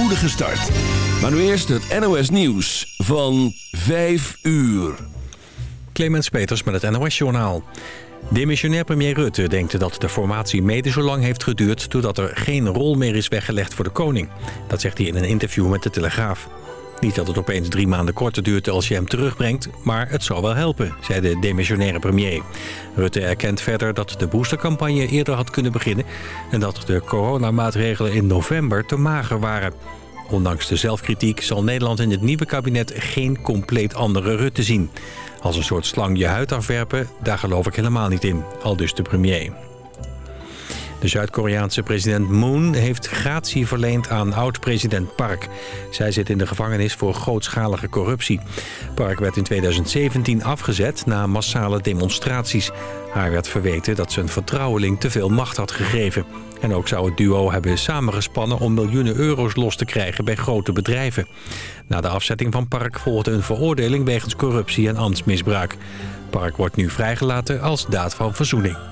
spoedige start. Maar nu eerst het NOS Nieuws van 5 uur. Clemens Peters met het NOS Journaal. Demissionair premier Rutte denkt dat de formatie mede zo lang heeft geduurd... doordat er geen rol meer is weggelegd voor de koning. Dat zegt hij in een interview met de Telegraaf. Niet dat het opeens drie maanden korter duurt als je hem terugbrengt... maar het zou wel helpen, zei de demissionaire premier. Rutte erkent verder dat de boostercampagne eerder had kunnen beginnen... en dat de coronamaatregelen in november te mager waren. Ondanks de zelfkritiek zal Nederland in het nieuwe kabinet... geen compleet andere Rutte zien. Als een soort slang je huid afwerpen, daar geloof ik helemaal niet in. Al dus de premier. De Zuid-Koreaanse president Moon heeft gratie verleend aan oud-president Park. Zij zit in de gevangenis voor grootschalige corruptie. Park werd in 2017 afgezet na massale demonstraties. Haar werd verweten dat ze een vertrouweling te veel macht had gegeven. En ook zou het duo hebben samengespannen om miljoenen euro's los te krijgen bij grote bedrijven. Na de afzetting van Park volgde een veroordeling wegens corruptie en ambtsmisbruik. Park wordt nu vrijgelaten als daad van verzoening.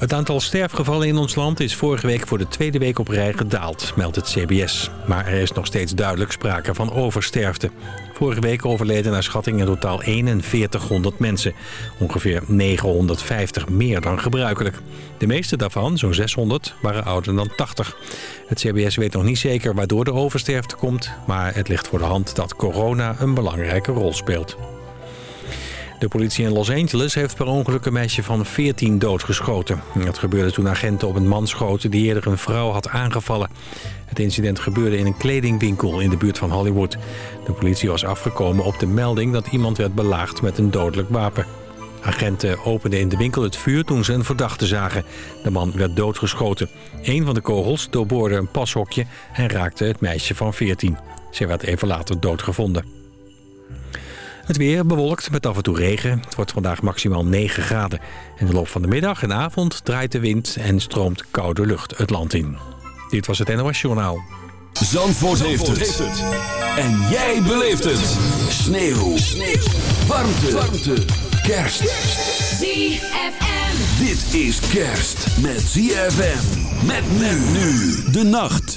Het aantal sterfgevallen in ons land is vorige week voor de tweede week op rij gedaald, meldt het CBS. Maar er is nog steeds duidelijk sprake van oversterfte. Vorige week overleden naar schatting in totaal 4100 mensen. Ongeveer 950 meer dan gebruikelijk. De meeste daarvan, zo'n 600, waren ouder dan 80. Het CBS weet nog niet zeker waardoor de oversterfte komt... maar het ligt voor de hand dat corona een belangrijke rol speelt. De politie in Los Angeles heeft per ongeluk een meisje van 14 doodgeschoten. Dat gebeurde toen agenten op een man schoten die eerder een vrouw had aangevallen. Het incident gebeurde in een kledingwinkel in de buurt van Hollywood. De politie was afgekomen op de melding dat iemand werd belaagd met een dodelijk wapen. Agenten openden in de winkel het vuur toen ze een verdachte zagen. De man werd doodgeschoten. Een van de kogels doorboorde een pashokje en raakte het meisje van 14. Ze werd even later doodgevonden. Het weer bewolkt met af en toe regen. Het wordt vandaag maximaal 9 graden. In de loop van de middag en avond draait de wind en stroomt koude lucht het land in. Dit was het NOS Journaal. Zandvoort, heeft, het. En jij beleeft het. Sneeuw. Sneeuw. Warmte. Warmte. Kerst. ZFM. Dit is kerst met ZFM. Met men nu de nacht.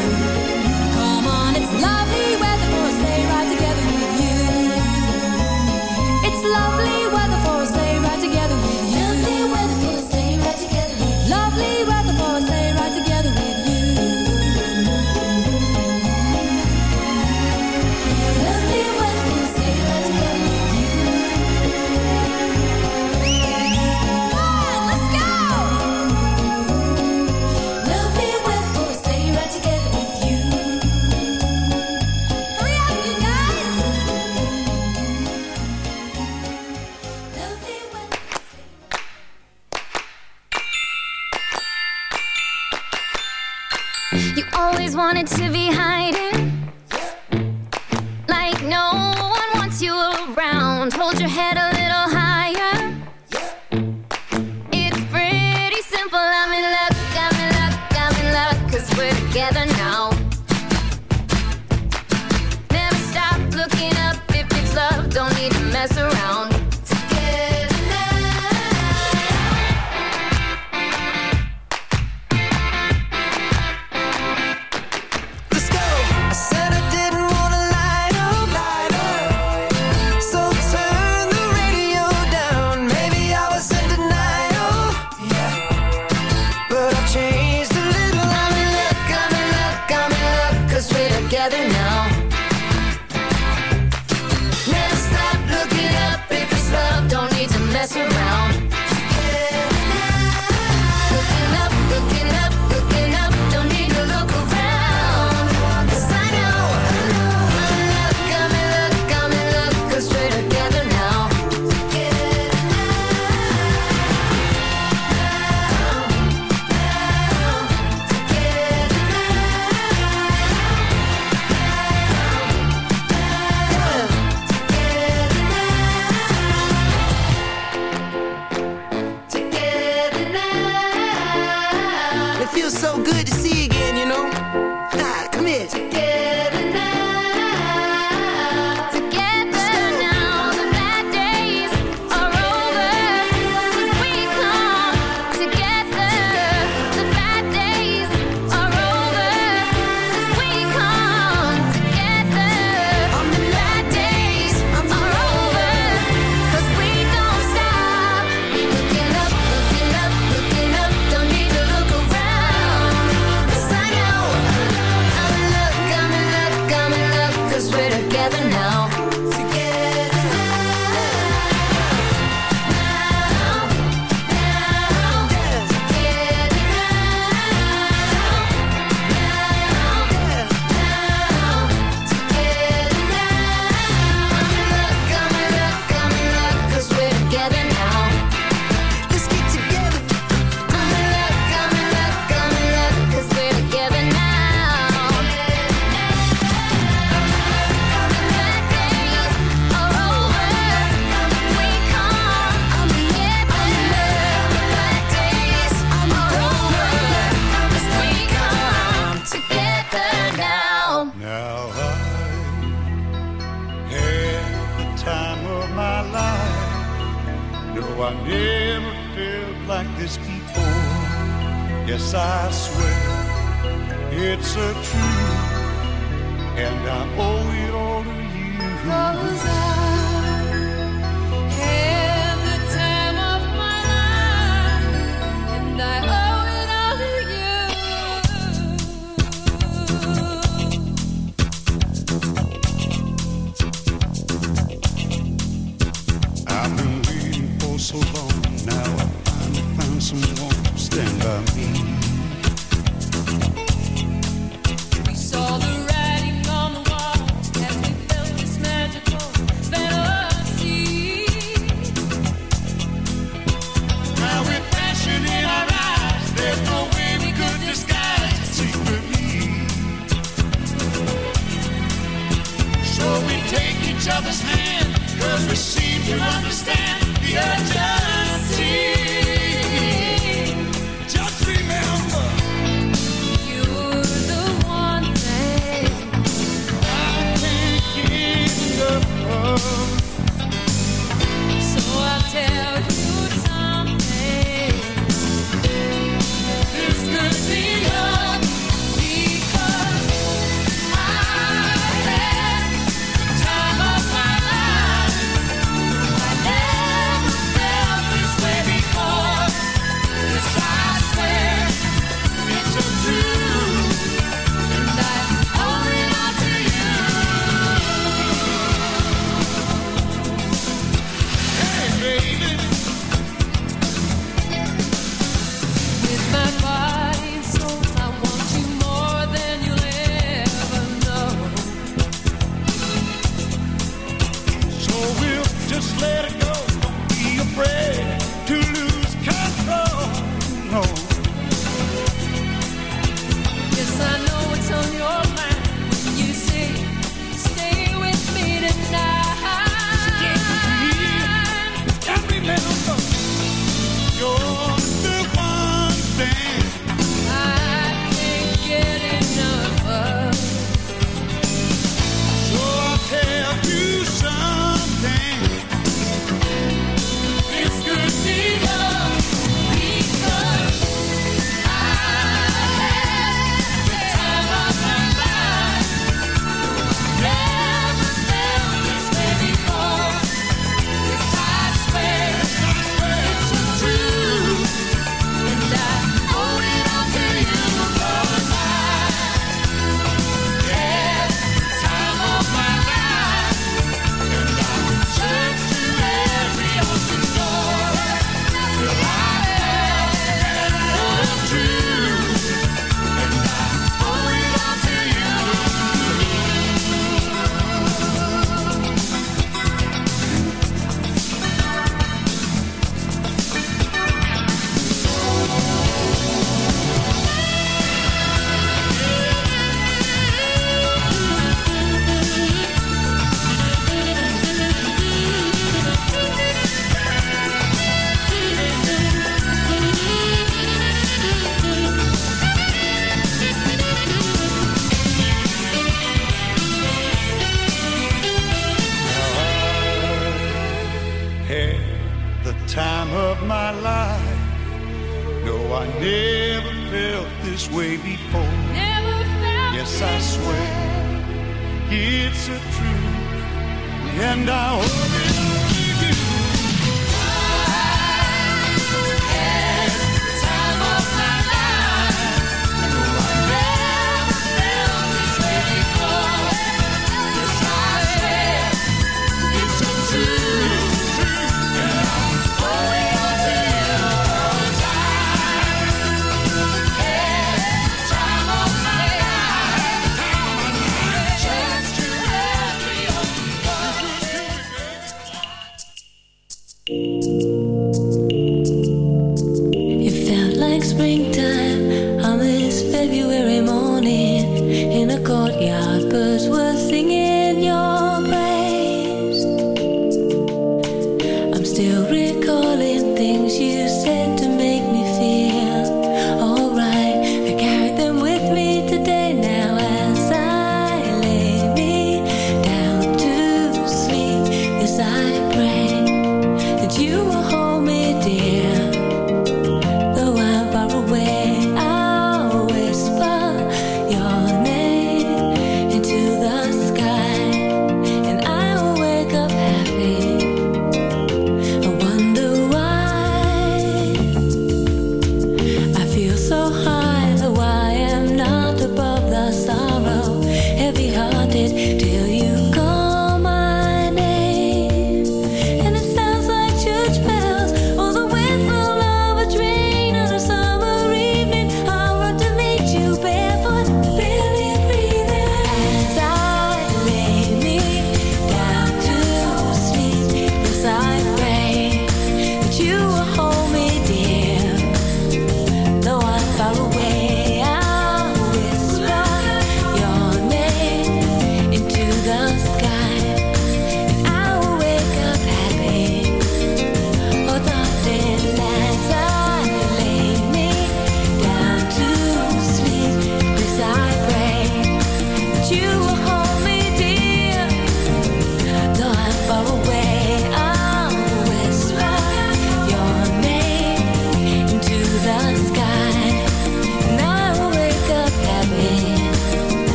Lovely weather for a sleigh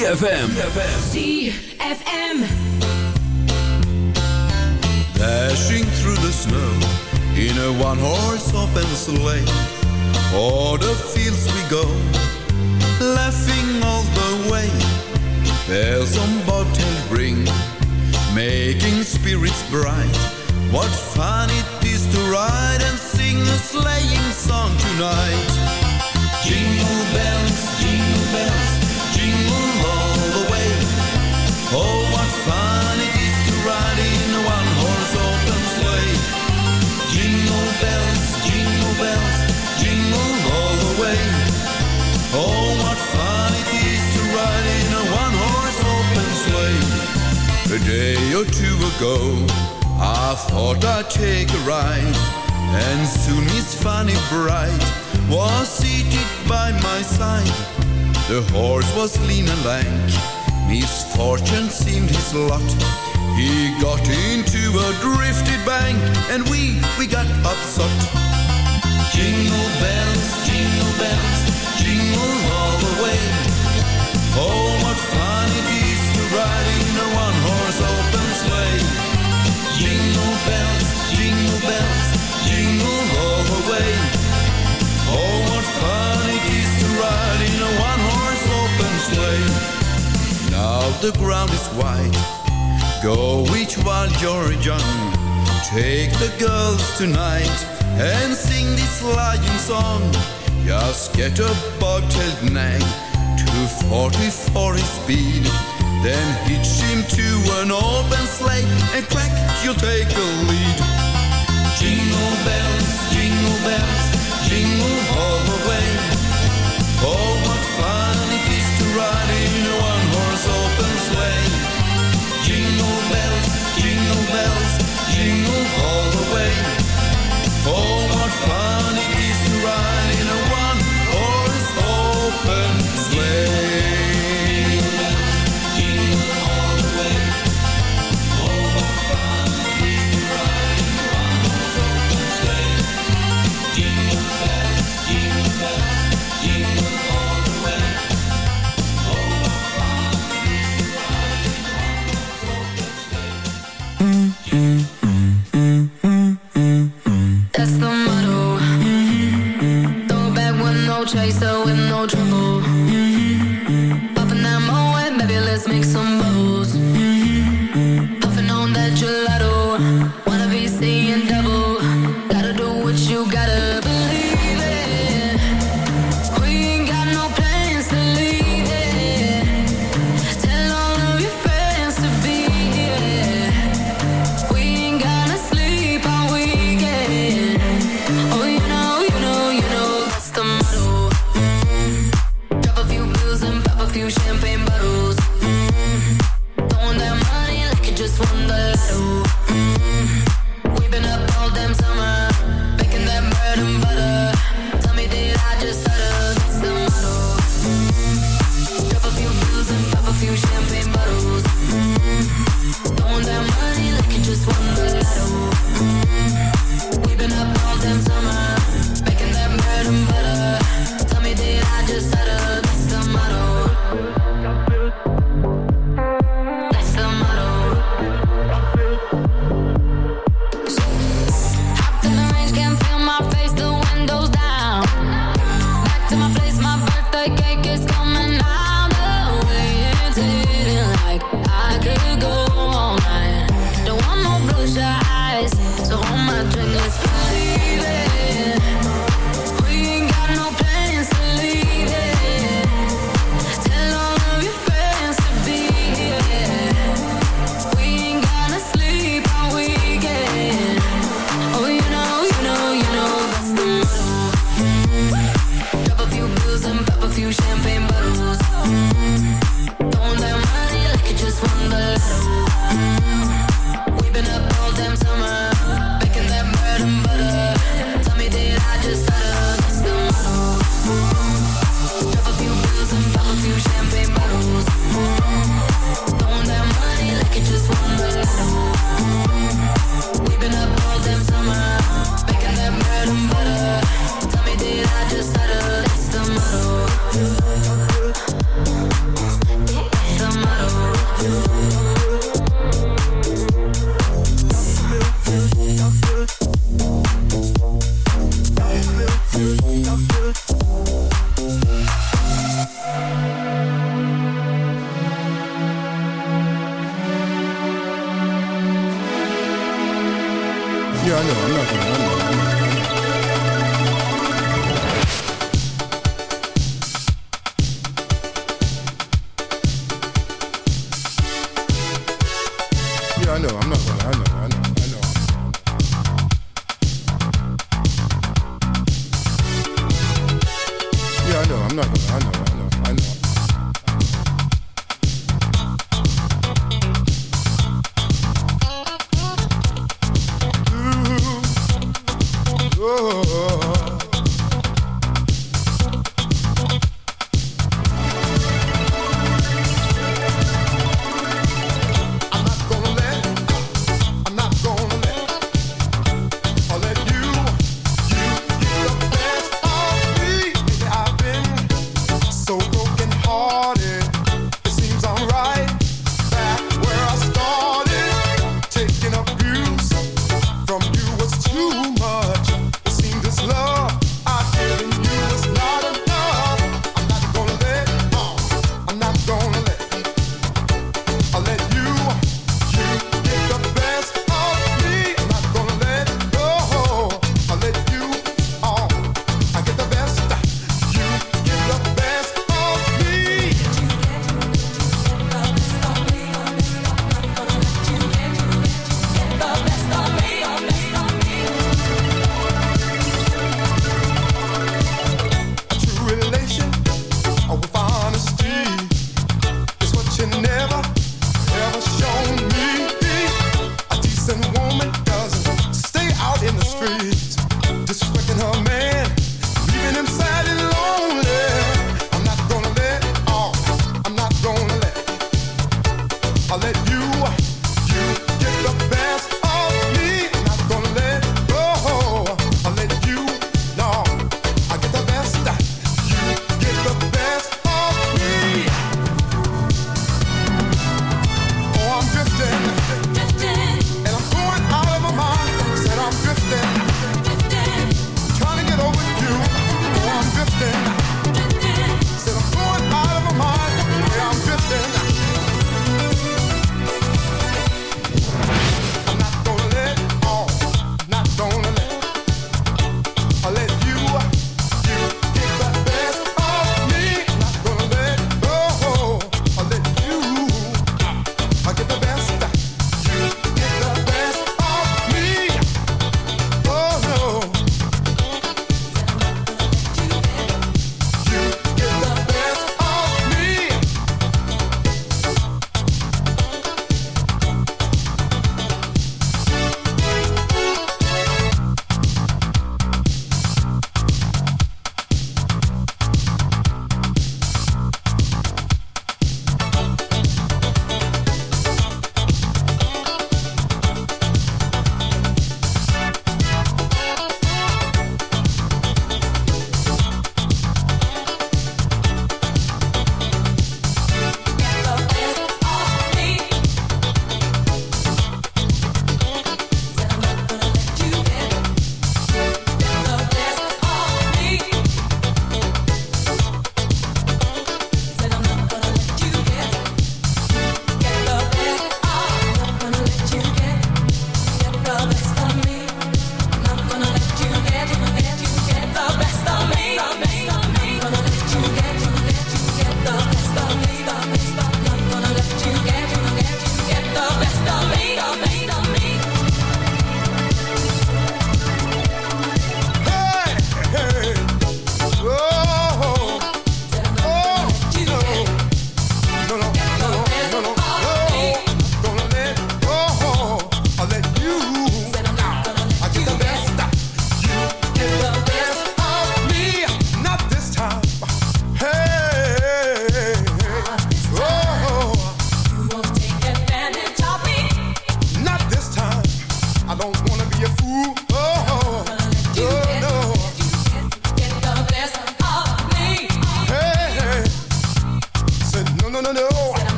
ZFM. and we, we got upset. Jingle bells, jingle bells, jingle all the way. Oh, what fun it is to ride in a one-horse open sleigh. Jingle bells, jingle bells, jingle all the way. Oh, what fun it is to ride in a one-horse open sleigh. Now the ground is white, go each while you're young. Take the girls tonight and sing this lion song. Just get a bobtailed nag to 44 speed. Then hitch him to an open sleigh and crack, you'll take the lead. Jingle bells, jingle bells, jingle all the way. Oh, Oh.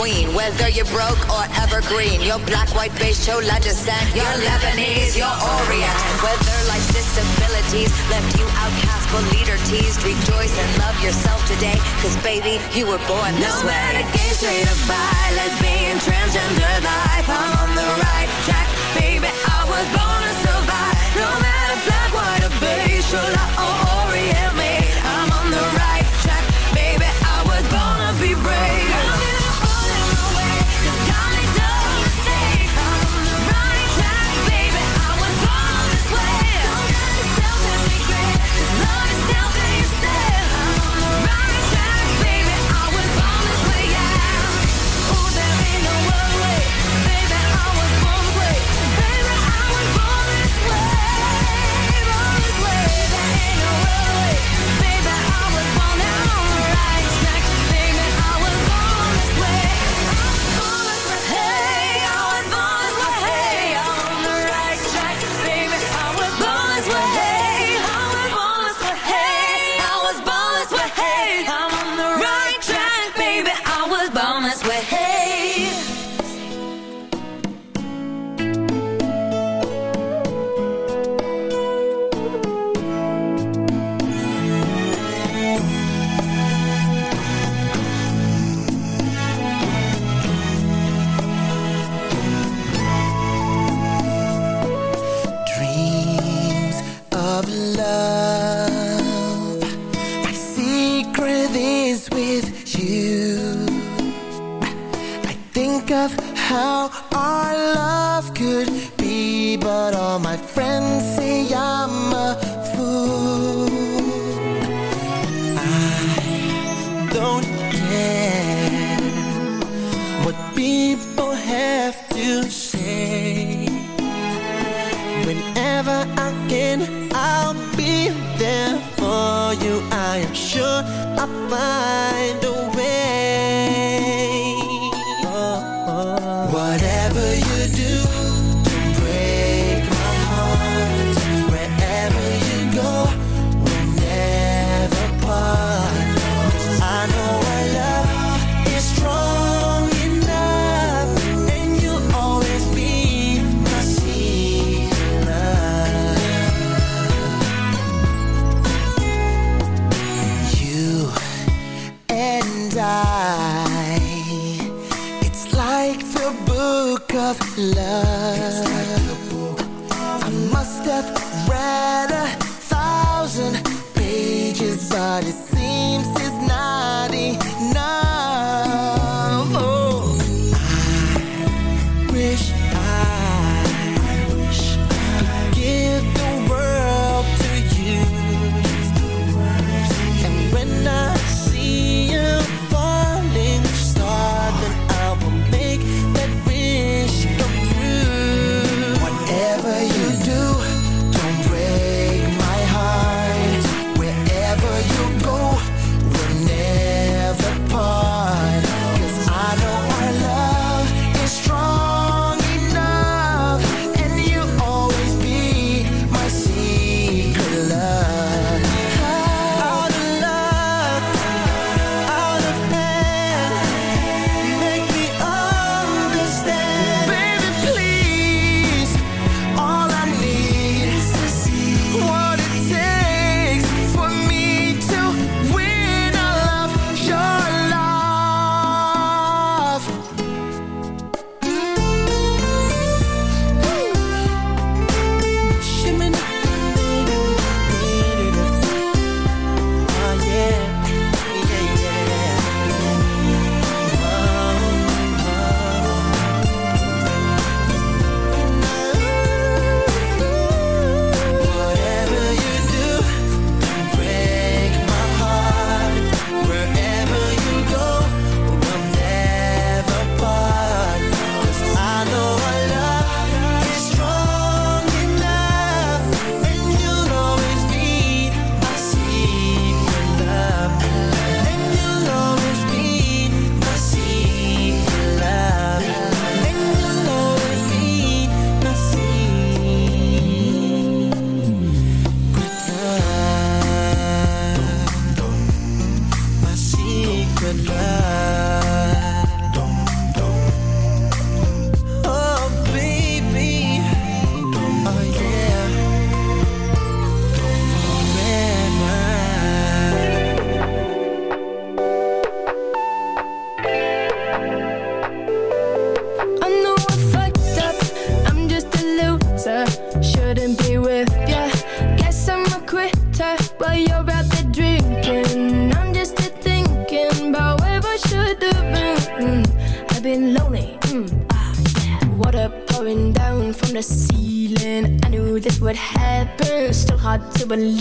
between. Whether you're broke or evergreen, your black, white, beige, chola descent, you're Lebanese, your Orient. Whether life's disabilities left you outcast but leader teased, rejoice and love yourself today, cause baby, you were born this no way. No matter gay, straight or bi, lesbian, transgender life, I'm on the right track, baby, I was born to survive. No matter black, white or beige, chola or Orient, mate, I'm on the right track, baby, I was born to be brave. Been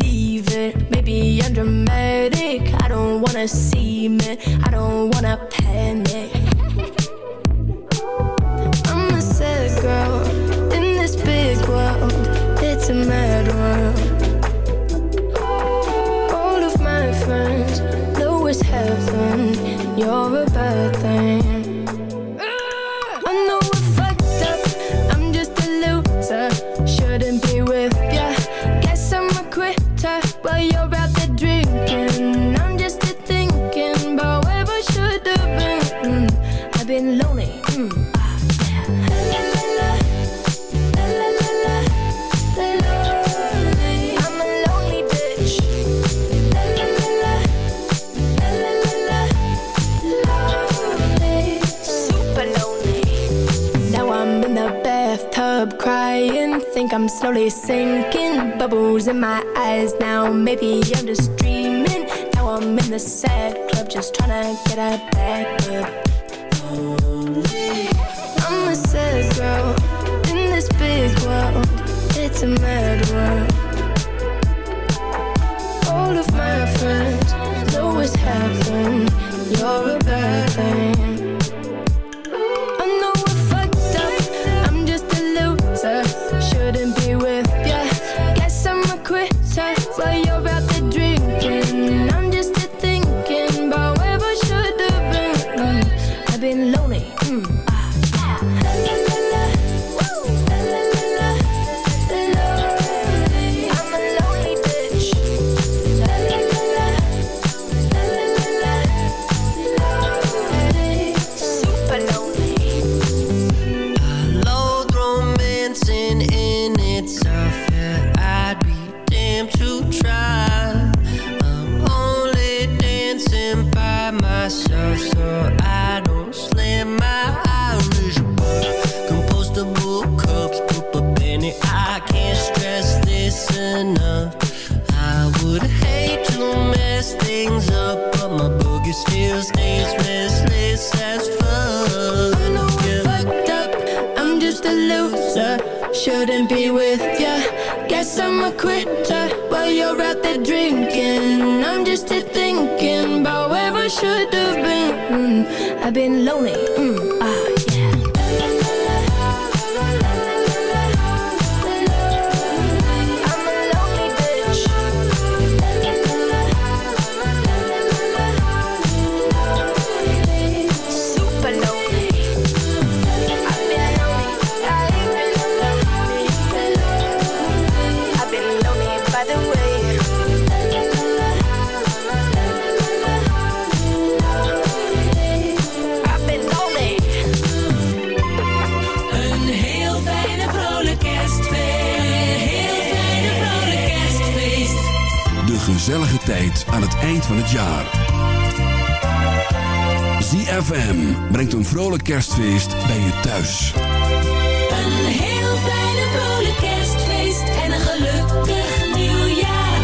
ZFM brengt een vrolijk kerstfeest bij je thuis. Een heel fijne vrolijk kerstfeest en een gelukkig nieuwjaar.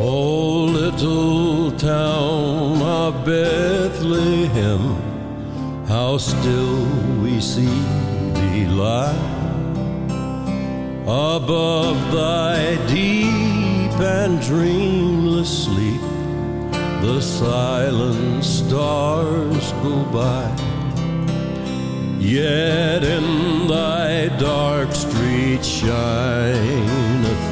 Oh, little town of Bethlehem, how still we see lie above thy deep and dreamless sleep. The silent stars go by, yet in thy dark street shineth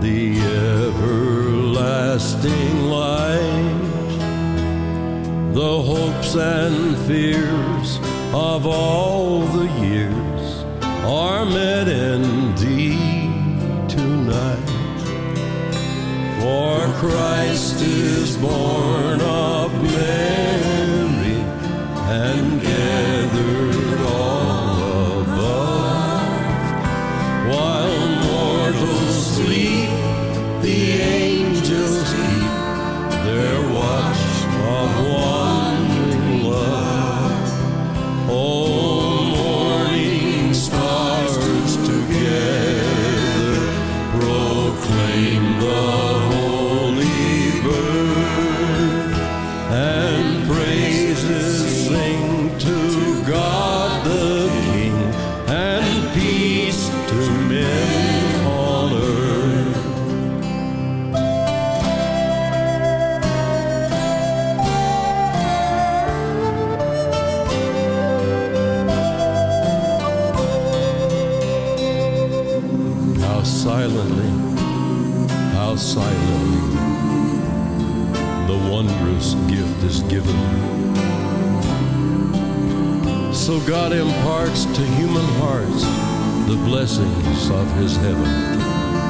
the everlasting light. The hopes and fears of all the years are met in thee tonight. For Christ is born of Mary silently the wondrous gift is given. So God imparts to human hearts the blessings of his heaven.